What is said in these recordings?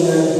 Amen.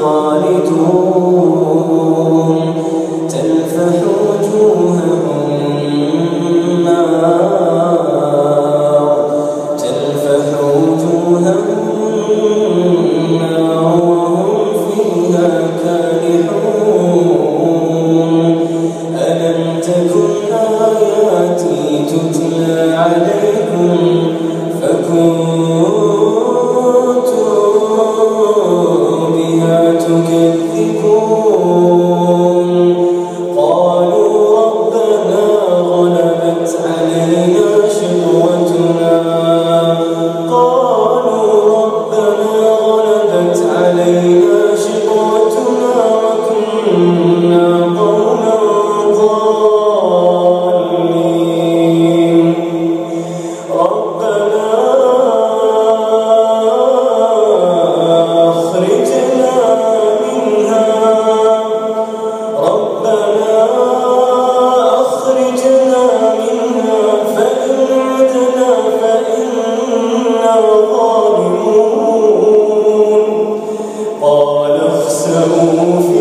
خالدون. فاتخذتم سخريا حتى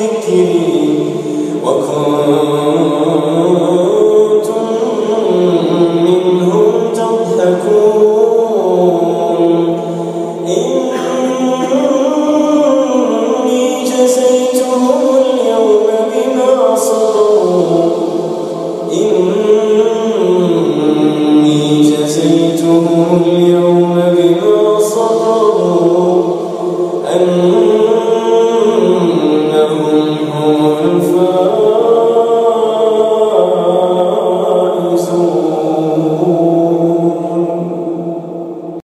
ذكري وكنت